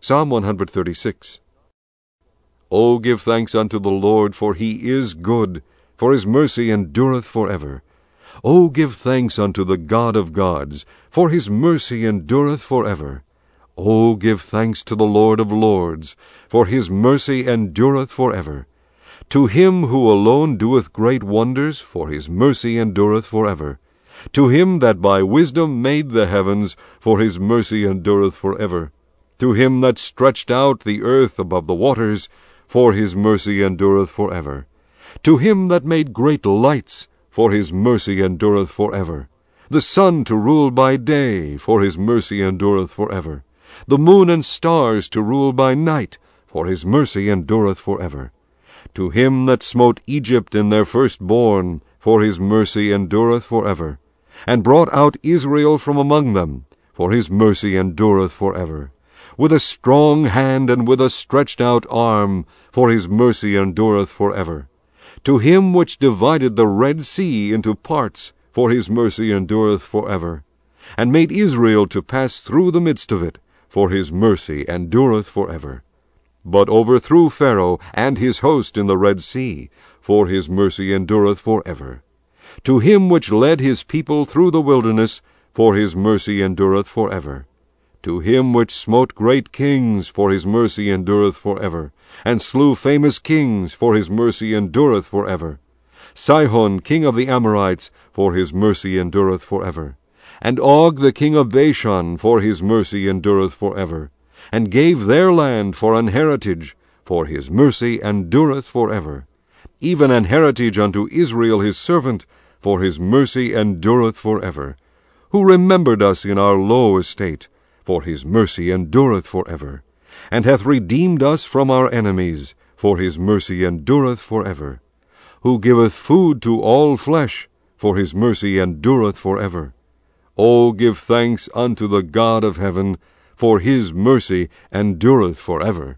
Psalm 136. O give thanks unto the Lord, for he is good, for his mercy endureth for ever. O give thanks unto the God of gods, for his mercy endureth for ever. O give thanks to the Lord of lords, for his mercy endureth for ever. To him who alone doeth great wonders, for his mercy endureth for ever. To him that by wisdom made the heavens, for his mercy endureth for ever. To him that stretched out the earth above the waters, for his mercy endureth for ever. To him that made great lights, for his mercy endureth for ever. The sun to rule by day, for his mercy endureth for ever. The moon and stars to rule by night, for his mercy endureth for ever. To him that smote Egypt in their firstborn, for his mercy endureth for ever. And brought out Israel from among them, for his mercy endureth for ever. With a strong hand and with a stretched out arm, for his mercy endureth for ever. To him which divided the Red Sea into parts, for his mercy endureth for ever. And made Israel to pass through the midst of it, for his mercy endureth for ever but overthrew Pharaoh and his host in the Red Sea, for his mercy endureth for ever. To him which led his people through the wilderness, for his mercy endureth for ever. To him which smote great kings, for his mercy endureth for ever, and slew famous kings, for his mercy endureth for ever. Sihon king of the Amorites, for his mercy endureth for ever. And Og the king of Bashan, for his mercy endureth for ever and gave their land for an heritage, for his mercy endureth for ever. Even an heritage unto Israel his servant, for his mercy endureth for ever. Who remembered us in our low estate, for his mercy endureth for ever. And hath redeemed us from our enemies, for his mercy endureth for ever. Who giveth food to all flesh, for his mercy endureth for ever. O give thanks unto the God of heaven, for his mercy endureth for ever.